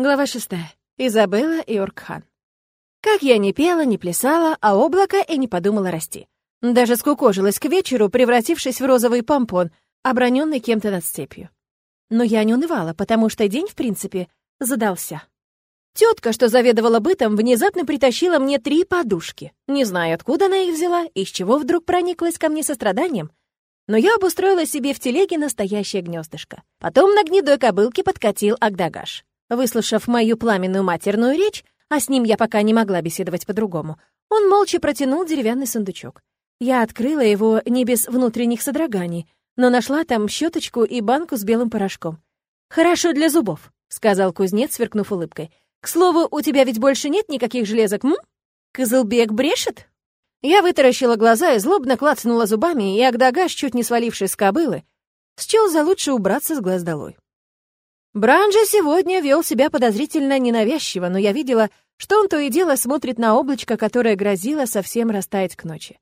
Глава шестая. Изабелла и Оркхан. Как я не пела, не плясала, а облако и не подумала расти. Даже скукожилась к вечеру, превратившись в розовый помпон, оброненный кем-то над степью. Но я не унывала, потому что день, в принципе, задался. Тетка, что заведовала бытом, внезапно притащила мне три подушки. Не знаю, откуда она их взяла, из чего вдруг прониклась ко мне состраданием, но я обустроила себе в телеге настоящее гнездышко. Потом на гнедой кобылке подкатил Агдагаш. Выслушав мою пламенную матерную речь, а с ним я пока не могла беседовать по-другому, он молча протянул деревянный сундучок. Я открыла его не без внутренних содроганий, но нашла там щеточку и банку с белым порошком. «Хорошо для зубов», — сказал кузнец, сверкнув улыбкой. «К слову, у тебя ведь больше нет никаких железок, м? Кызылбек брешет?» Я вытаращила глаза и злобно клацнула зубами, и Агдагаш, чуть не свалившись с кобылы, счел за лучше убраться с глаз долой. Бранжа сегодня вел себя подозрительно ненавязчиво, но я видела, что он то и дело смотрит на облачко, которое грозило совсем растаять к ночи.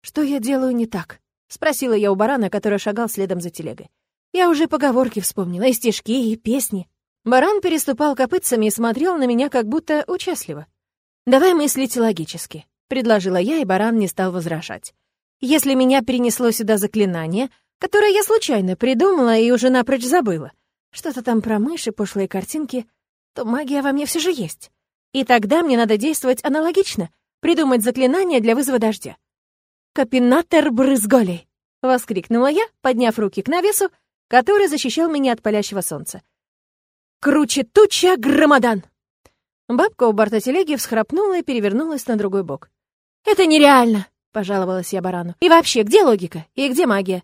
«Что я делаю не так?» — спросила я у барана, который шагал следом за телегой. Я уже поговорки вспомнила, и стишки, и песни. Баран переступал копытцами и смотрел на меня как будто участливо. «Давай мыслить логически», — предложила я, и баран не стал возражать. «Если меня перенесло сюда заклинание, которое я случайно придумала и уже напрочь забыла, что-то там про мыши, пошлые картинки, то магия во мне все же есть. И тогда мне надо действовать аналогично, придумать заклинание для вызова дождя. «Капинатер брызголей!» — воскликнула я, подняв руки к навесу, который защищал меня от палящего солнца. «Круче туча громадан!» Бабка у борта телеги всхрапнула и перевернулась на другой бок. «Это нереально!» — пожаловалась я барану. «И вообще, где логика? И где магия?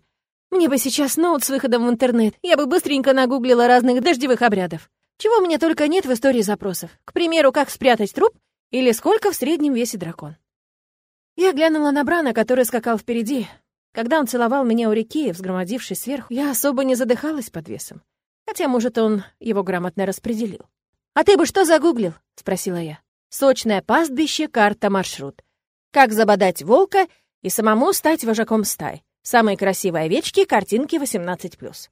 Мне бы сейчас ноут с выходом в интернет, я бы быстренько нагуглила разных дождевых обрядов. Чего меня только нет в истории запросов. К примеру, как спрятать труп или сколько в среднем весе дракон. Я глянула на Брана, который скакал впереди. Когда он целовал меня у реки, взгромодившись сверху, я особо не задыхалась под весом. Хотя, может, он его грамотно распределил. «А ты бы что загуглил?» — спросила я. «Сочное пастбище, карта, маршрут. Как забодать волка и самому стать вожаком стаи. Самые красивые овечки, картинки 18+.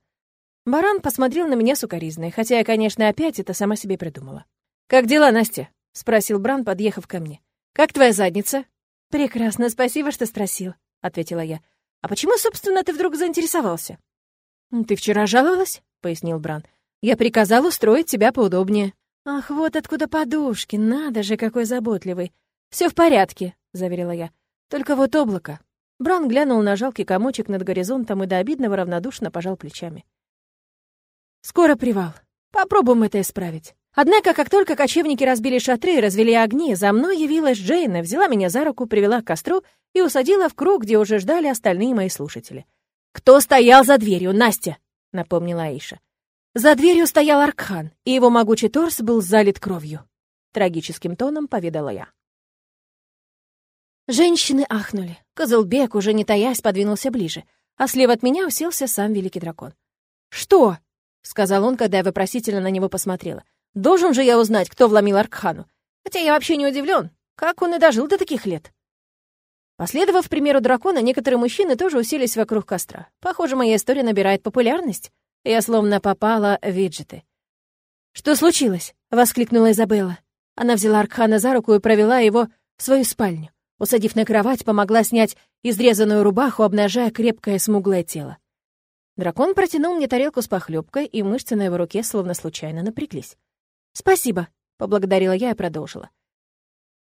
Баран посмотрел на меня сукоризной, хотя я, конечно, опять это сама себе придумала. «Как дела, Настя?» — спросил Бран, подъехав ко мне. «Как твоя задница?» «Прекрасно, спасибо, что спросил», — ответила я. «А почему, собственно, ты вдруг заинтересовался?» «Ты вчера жаловалась?» — пояснил Бран. «Я приказал устроить тебя поудобнее». «Ах, вот откуда подушки, надо же, какой заботливый!» Все в порядке», — заверила я. «Только вот облако. Бран глянул на жалкий комочек над горизонтом и до обидного равнодушно пожал плечами. «Скоро привал. Попробуем это исправить». Однако, как только кочевники разбили шатры и развели огни, за мной явилась Джейна, взяла меня за руку, привела к костру и усадила в круг, где уже ждали остальные мои слушатели. «Кто стоял за дверью, Настя?» — напомнила Аиша. За дверью стоял Аркхан, и его могучий торс был залит кровью. Трагическим тоном поведала я. Женщины ахнули. Козылбек, уже не таясь, подвинулся ближе, а слева от меня уселся сам великий дракон. «Что?» — сказал он, когда я вопросительно на него посмотрела. «Должен же я узнать, кто вломил Аркхану. Хотя я вообще не удивлен, как он и дожил до таких лет». Последовав примеру дракона, некоторые мужчины тоже уселись вокруг костра. Похоже, моя история набирает популярность. Я словно попала в виджеты. «Что случилось?» — воскликнула Изабелла. Она взяла Аркхана за руку и провела его в свою спальню. Усадив на кровать, помогла снять изрезанную рубаху, обнажая крепкое смуглое тело. Дракон протянул мне тарелку с похлебкой, и мышцы на его руке словно случайно напряглись. «Спасибо», — поблагодарила я и продолжила.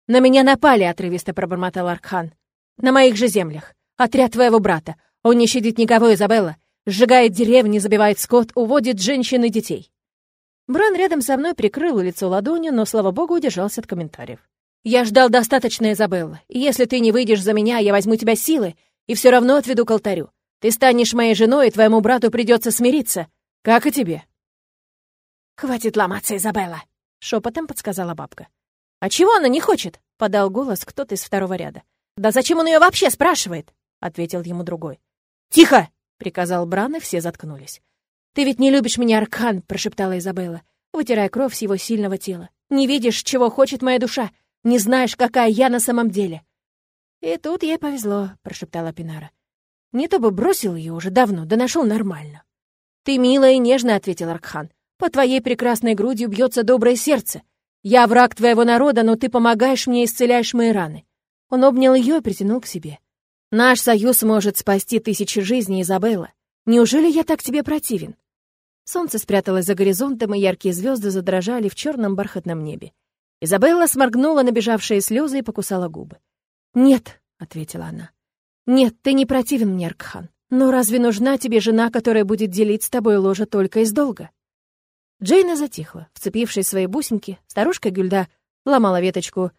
«На меня напали», — отрывисто пробормотал Аркхан. «На моих же землях. Отряд твоего брата. Он не щадит никого, Изабелла. Сжигает деревни, забивает скот, уводит женщин и детей». Бран рядом со мной прикрыл лицо ладонью, но, слава богу, удержался от комментариев. «Я ждал достаточно, Изабелла. И если ты не выйдешь за меня, я возьму тебя силы и все равно отведу к алтарю. Ты станешь моей женой, и твоему брату придется смириться. Как и тебе». «Хватит ломаться, Изабелла», — шепотом подсказала бабка. «А чего она не хочет?» — подал голос кто-то из второго ряда. «Да зачем он ее вообще спрашивает?» — ответил ему другой. «Тихо!» — приказал Бран, и все заткнулись. «Ты ведь не любишь меня, Аркан!» — прошептала Изабелла, вытирая кровь с его сильного тела. «Не видишь, чего хочет моя душа? Не знаешь, какая я на самом деле». «И тут ей повезло», — прошептала Пинара. «Не то бы бросил ее уже давно, да нашел нормально». «Ты милая и нежная», — ответил Аркхан. По твоей прекрасной грудью бьется доброе сердце. Я враг твоего народа, но ты помогаешь мне и исцеляешь мои раны». Он обнял ее и притянул к себе. «Наш союз может спасти тысячи жизней, Изабелла. Неужели я так тебе противен?» Солнце спряталось за горизонтом, и яркие звезды задрожали в черном бархатном небе. Изабелла сморгнула набежавшие слезы и покусала губы. «Нет», — ответила она. «Нет, ты не противен мне, Аркхан. Но разве нужна тебе жена, которая будет делить с тобой ложе только из долга?» Джейна затихла, вцепившись в свои бусинки. Старушка Гюльда ломала веточку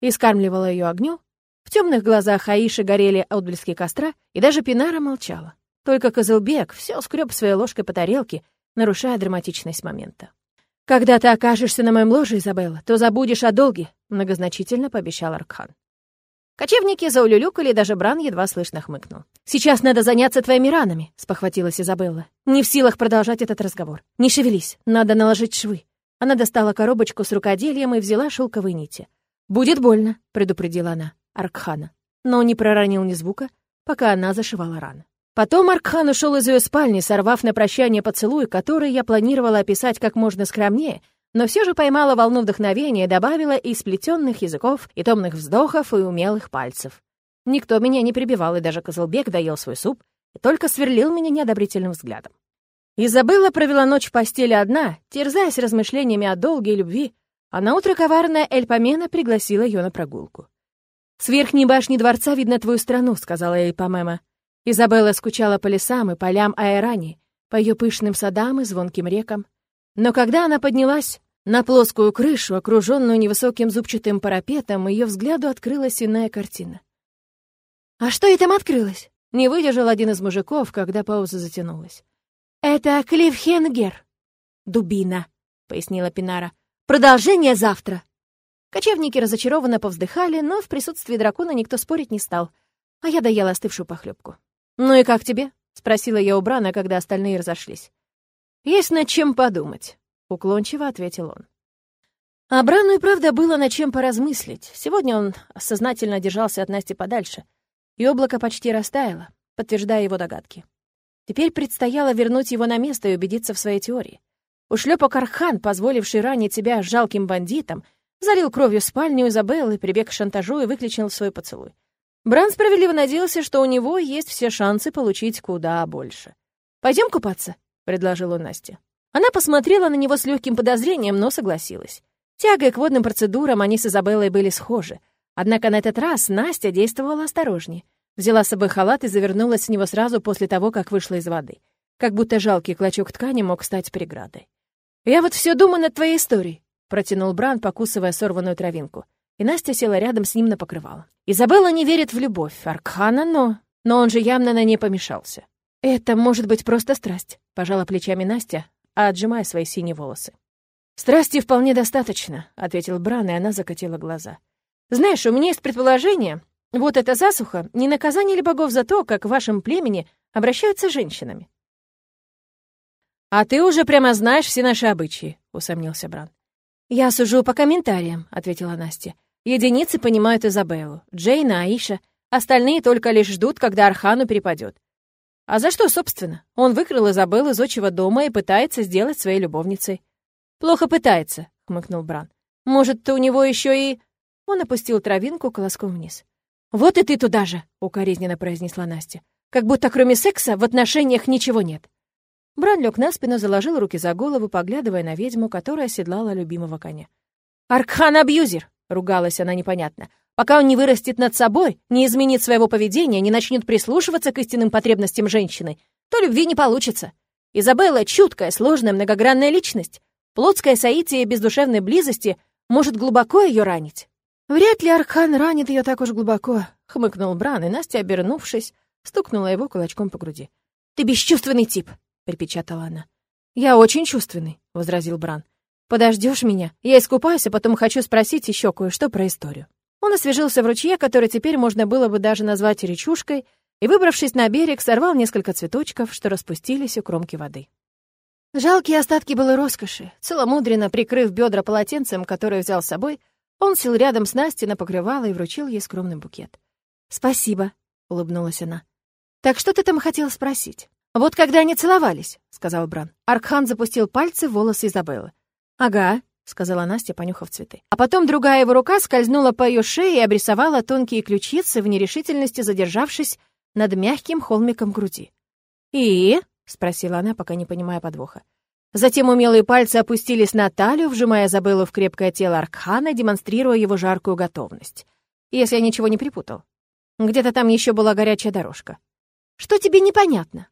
и скармливала ее огню. В темных глазах Аиши горели отблески костра, и даже Пинара молчала. Только Козылбек все скреб своей ложкой по тарелке, нарушая драматичность момента. «Когда ты окажешься на моем ложе, Изабелла, то забудешь о долге», — многозначительно пообещал Аркхан. Кочевники заулюлюкали, даже Бран едва слышно хмыкнул. «Сейчас надо заняться твоими ранами», — спохватилась Изабелла. «Не в силах продолжать этот разговор. Не шевелись, надо наложить швы». Она достала коробочку с рукоделием и взяла шелковые нити. «Будет больно», — предупредила она Аркхана. Но не проронил ни звука, пока она зашивала раны. Потом Аркхан ушел из ее спальни, сорвав на прощание поцелуй, который я планировала описать как можно скромнее, но все же поймала волну вдохновения добавила и сплетенных языков, и томных вздохов, и умелых пальцев. Никто меня не прибивал, и даже Козылбек доел свой суп и только сверлил меня неодобрительным взглядом. Изабелла провела ночь в постели одна, терзаясь размышлениями о долге и любви, а наутро коварная Эльпомена пригласила ее на прогулку. «С верхней башни дворца видно твою страну», — сказала Эльпомема. Изабелла скучала по лесам и полям Аэрани, по ее пышным садам и звонким рекам. Но когда она поднялась на плоскую крышу, окруженную невысоким зубчатым парапетом, ее взгляду открылась иная картина. «А что и там открылось?» — не выдержал один из мужиков, когда пауза затянулась. «Это Клиффхенгер». «Дубина», — пояснила Пинара. «Продолжение завтра». Кочевники разочарованно повздыхали, но в присутствии дракона никто спорить не стал, а я доела остывшую похлебку. «Ну и как тебе?» — спросила я у Брана, когда остальные разошлись. «Есть над чем подумать», — уклончиво ответил он. А Брану и правда было над чем поразмыслить. Сегодня он сознательно держался от Насти подальше, и облако почти растаяло, подтверждая его догадки. Теперь предстояло вернуть его на место и убедиться в своей теории. Ушлепок Архан, позволивший ранить себя жалким бандитом, залил кровью спальню Изабеллы, прибег к шантажу и выключил свой поцелуй. Бран справедливо надеялся, что у него есть все шансы получить куда больше. Пойдем купаться?» — предложила Настя. Она посмотрела на него с легким подозрением, но согласилась. Тягой к водным процедурам они с Изабеллой были схожи. Однако на этот раз Настя действовала осторожнее. Взяла с собой халат и завернулась в него сразу после того, как вышла из воды. Как будто жалкий клочок ткани мог стать преградой. «Я вот все думаю над твоей историей», — протянул Бран, покусывая сорванную травинку. И Настя села рядом с ним на покрывало. Изабелла не верит в любовь Аркхана, но... Но он же явно на ней помешался. «Это может быть просто страсть», — пожала плечами Настя, отжимая свои синие волосы. «Страсти вполне достаточно», — ответил Бран, и она закатила глаза. «Знаешь, у меня есть предположение. Вот эта засуха — не наказание ли богов за то, как в вашем племени обращаются с женщинами?» «А ты уже прямо знаешь все наши обычаи», — усомнился Бран. «Я сужу по комментариям», — ответила Настя. Единицы понимают Изабеллу, Джейна, Аиша. Остальные только лишь ждут, когда Архану перепадет. А за что, собственно? Он выкрал Изабеллу из отчего дома и пытается сделать своей любовницей. «Плохо пытается», — хмыкнул Бран. «Может, ты у него еще и...» Он опустил травинку колоском вниз. «Вот и ты туда же», — укоризненно произнесла Настя. «Как будто кроме секса в отношениях ничего нет». Бран лег на спину, заложил руки за голову, поглядывая на ведьму, которая оседлала любимого коня. «Аркхан абьюзер!» Ругалась она непонятно. Пока он не вырастет над собой, не изменит своего поведения, не начнет прислушиваться к истинным потребностям женщины, то любви не получится. Изабелла — чуткая, сложная, многогранная личность. Плотская соитие без душевной близости может глубоко ее ранить. «Вряд ли Архан ранит ее так уж глубоко», — хмыкнул Бран, и Настя, обернувшись, стукнула его кулачком по груди. «Ты бесчувственный тип», — припечатала она. «Я очень чувственный», — возразил Бран. Подождешь меня? Я искупаюсь, а потом хочу спросить еще кое-что про историю». Он освежился в ручье, который теперь можно было бы даже назвать речушкой, и, выбравшись на берег, сорвал несколько цветочков, что распустились у кромки воды. Жалкие остатки было роскоши. Целомудренно прикрыв бедра полотенцем, которое взял с собой, он сел рядом с Настей на покрывало и вручил ей скромный букет. «Спасибо», — улыбнулась она. «Так что ты там хотела спросить?» «Вот когда они целовались», — сказал Бран. Аркхан запустил пальцы в волосы Изабеллы. «Ага», — сказала Настя, понюхав цветы. А потом другая его рука скользнула по ее шее и обрисовала тонкие ключицы в нерешительности, задержавшись над мягким холмиком груди. «И?» — спросила она, пока не понимая подвоха. Затем умелые пальцы опустились на талию, вжимая Забеллу в крепкое тело Аркхана, демонстрируя его жаркую готовность. Если я ничего не припутал. Где-то там еще была горячая дорожка. «Что тебе непонятно?»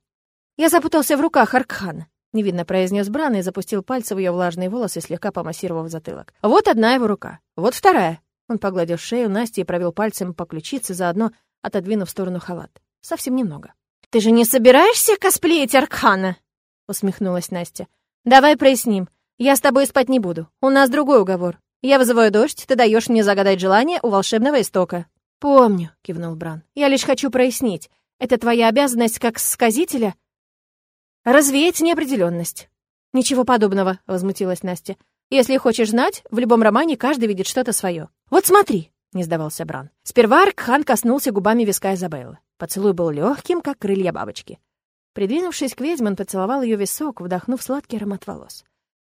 «Я запутался в руках Аркхана», — невидно произнес Бран и запустил пальцы в ее влажные волосы, слегка помассировав затылок. «Вот одна его рука, вот вторая». Он погладил шею Насти и провел пальцем по ключице, заодно отодвинув в сторону халат. Совсем немного. «Ты же не собираешься косплеить Аркхана?» — усмехнулась Настя. «Давай проясним. Я с тобой спать не буду. У нас другой уговор. Я вызываю дождь, ты даешь мне загадать желание у волшебного истока». «Помню», — кивнул Бран. «Я лишь хочу прояснить. Это твоя обязанность как сказителя развеять неопределенность. «Ничего подобного», — возмутилась Настя. «Если хочешь знать, в любом романе каждый видит что-то свое. Вот смотри», — не сдавался Бран. Сперва Аркхан коснулся губами виска Изабеллы. Поцелуй был легким, как крылья бабочки. Придвинувшись к ведьме, он поцеловал ее висок, вдохнув сладкий аромат волос.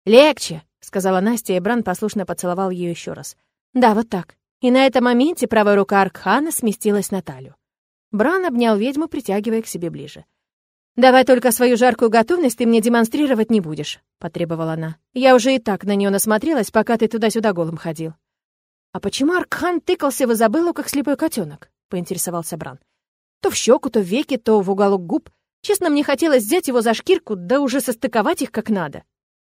«Легче», — сказала Настя, и Бран послушно поцеловал ее еще раз. «Да, вот так». И на этом моменте правая рука Аркхана сместилась на талию. Бран обнял ведьму, притягивая к себе ближе. «Давай только свою жаркую готовность ты мне демонстрировать не будешь», — потребовала она. «Я уже и так на нее насмотрелась, пока ты туда-сюда голым ходил». «А почему Аркхан тыкался в Изабеллу, как слепой котенок? поинтересовался Бран. То в щеку, то в веки, то в уголок губ. Честно, мне хотелось взять его за шкирку, да уже состыковать их как надо.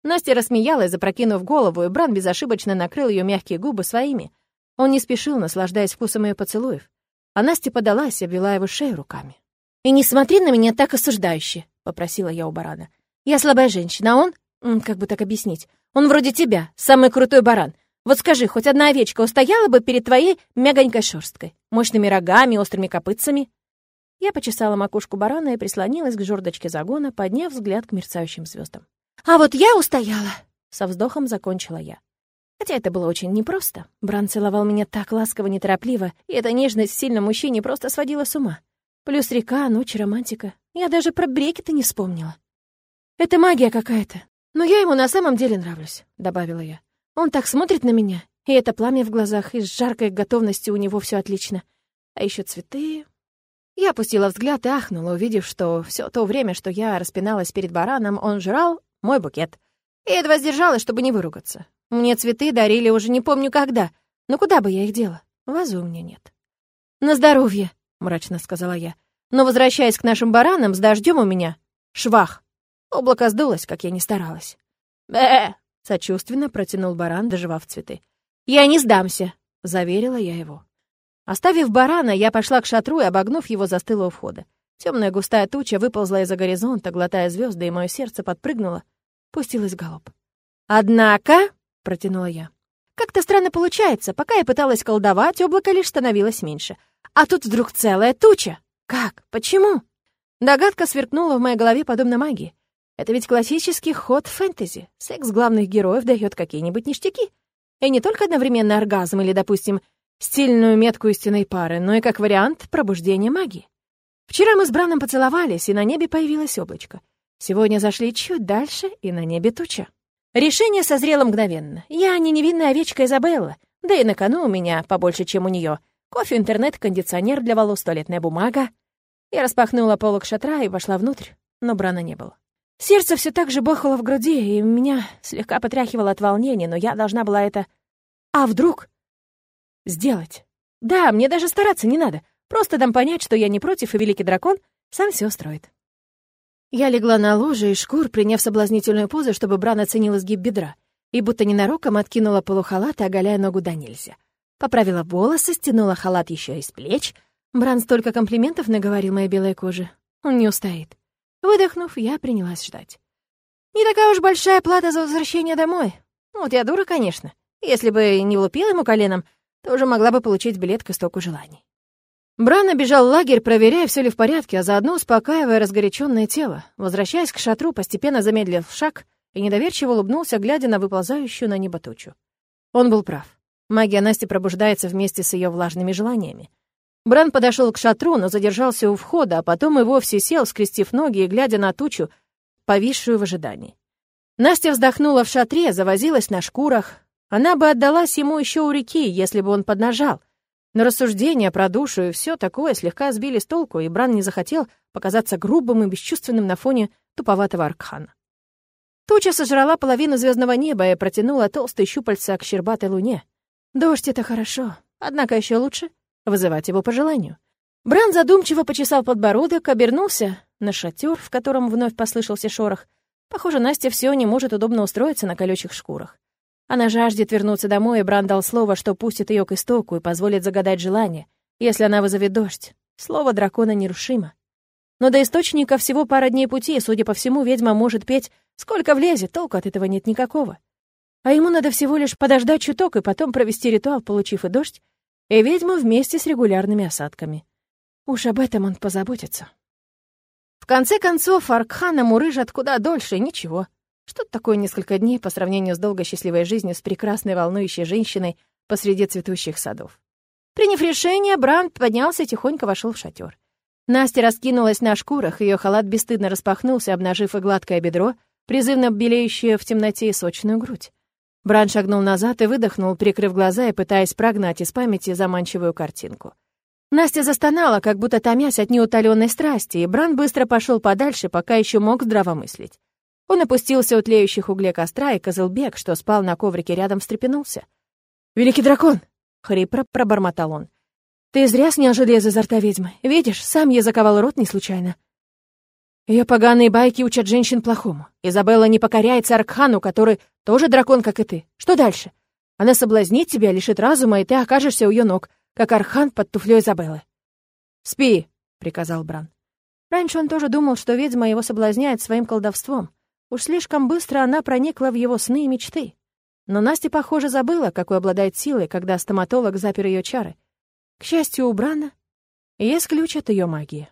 Настя рассмеялась, запрокинув голову, и Бран безошибочно накрыл ее мягкие губы своими. Он не спешил, наслаждаясь вкусом ее поцелуев. А Настя подалась, обвела его шею руками. «И не смотри на меня так осуждающе», — попросила я у барана. «Я слабая женщина, а он... Как бы так объяснить? Он вроде тебя, самый крутой баран. Вот скажи, хоть одна овечка устояла бы перед твоей мягонькой шерсткой, мощными рогами, острыми копытцами?» Я почесала макушку барана и прислонилась к жердочке загона, подняв взгляд к мерцающим звездам. «А вот я устояла!» — со вздохом закончила я. Хотя это было очень непросто. Бран целовал меня так ласково, неторопливо, и эта нежность в мужчине просто сводила с ума. Плюс река, ночь, романтика. Я даже про брекеты не вспомнила. Это магия какая-то. Но я ему на самом деле нравлюсь, добавила я. Он так смотрит на меня, и это пламя в глазах, и с жаркой готовностью у него все отлично. А еще цветы. Я опустила взгляд и ахнула, увидев, что все то время, что я распиналась перед бараном, он жрал мой букет. И едва сдержалась, чтобы не выругаться. Мне цветы дарили уже не помню когда, но куда бы я их дела? Вазу у меня нет. «На здоровье», — мрачно сказала я. «Но, возвращаясь к нашим баранам, с дождем у меня швах». Облако сдулось, как я не старалась. «Бэ!» — сочувственно протянул баран, доживав цветы. «Я не сдамся», — заверила я его. Оставив барана, я пошла к шатру и, обогнув его, застыла у входа. Темная густая туча выползла из-за горизонта, глотая звезды, и мое сердце подпрыгнуло, пустилось галоп. «Однако», протянула я. Как-то странно получается. Пока я пыталась колдовать, облако лишь становилось меньше. А тут вдруг целая туча. Как? Почему? Догадка сверкнула в моей голове подобно магии. Это ведь классический ход фэнтези. Секс главных героев дает какие-нибудь ништяки. И не только одновременный оргазм или, допустим, стильную метку истинной пары, но и как вариант пробуждения магии. Вчера мы с Браном поцеловались, и на небе появилось облачко. Сегодня зашли чуть дальше, и на небе туча. Решение созрело мгновенно. Я не невинная овечка Изабелла, да и на кону у меня побольше, чем у нее. Кофе, интернет, кондиционер для волос, туалетная бумага. Я распахнула полок шатра и вошла внутрь, но Брана не было. Сердце все так же бахало в груди, и меня слегка потряхивало от волнения, но я должна была это... А вдруг? Сделать. Да, мне даже стараться не надо. Просто дам понять, что я не против, и великий дракон сам все устроит. Я легла на ложе и шкур, приняв соблазнительную позу, чтобы Бран оценил изгиб бедра, и будто ненароком откинула полухалат, оголяя ногу до нельзя. Поправила волосы, стянула халат еще из плеч. Бран столько комплиментов наговорил моей белой коже. Он не устоит. Выдохнув, я принялась ждать. Не такая уж большая плата за возвращение домой. Вот я дура, конечно. Если бы не влупила ему коленом, то уже могла бы получить билет к истоку желаний. Бран обежал лагерь, проверяя, все ли в порядке, а заодно успокаивая разгоряченное тело. Возвращаясь к шатру, постепенно замедлил шаг и недоверчиво улыбнулся, глядя на выползающую на небо тучу. Он был прав. Магия Насти пробуждается вместе с ее влажными желаниями. Бран подошел к шатру, но задержался у входа, а потом и вовсе сел, скрестив ноги и глядя на тучу, повисшую в ожидании. Настя вздохнула в шатре, завозилась на шкурах. Она бы отдалась ему еще у реки, если бы он поднажал. Но рассуждения про душу и все такое слегка сбили с толку, и Бран не захотел показаться грубым и бесчувственным на фоне туповатого Аркхана. Туча сожрала половину звездного неба и протянула толстые щупальца к щербатой луне. Дождь — это хорошо, однако еще лучше вызывать его по желанию. Бран задумчиво почесал подбородок, обернулся на шатер, в котором вновь послышался шорох. Похоже, Настя все не может удобно устроиться на колючих шкурах. Она жаждет вернуться домой, и Бран дал слово, что пустит ее к истоку и позволит загадать желание, если она вызовет дождь. Слово дракона нерушимо. Но до источника всего пара дней пути, и, судя по всему, ведьма может петь сколько влезет, толку от этого нет никакого. А ему надо всего лишь подождать чуток и потом провести ритуал, получив и дождь, и ведьму вместе с регулярными осадками. Уж об этом он позаботится. В конце концов, Аркхана мурыжат куда дольше, ничего. Что такое несколько дней по сравнению с долгой счастливой жизнью с прекрасной волнующей женщиной посреди цветущих садов? Приняв решение, Бранд поднялся и тихонько вошел в шатер. Настя раскинулась на шкурах, ее халат бесстыдно распахнулся, обнажив и гладкое бедро, призывно белеющее в темноте и сочную грудь. Бран шагнул назад и выдохнул, прикрыв глаза и пытаясь прогнать из памяти заманчивую картинку. Настя застонала, как будто томясь от неутоленной страсти, и Бран быстро пошел подальше, пока еще мог здравомыслить. Он опустился у тлеющих углей костра, и Козылбек, что спал на коврике рядом, встрепенулся. «Великий дракон!» — хрипро пробормотал он. «Ты зря снял железо изо рта ведьмы. Видишь, сам я заковал рот не случайно». Ее поганые байки учат женщин плохому. Изабелла не покоряется Аркхану, который тоже дракон, как и ты. Что дальше? Она соблазнит тебя, лишит разума, и ты окажешься у ее ног, как Архан под туфлей Изабеллы. «Спи», — приказал Бран. Раньше он тоже думал, что ведьма его соблазняет своим колдовством. Уж слишком быстро она проникла в его сны и мечты. Но Настя, похоже, забыла, какой обладает силой, когда стоматолог запер ее чары. К счастью, у Брана есть ключ от ее магии.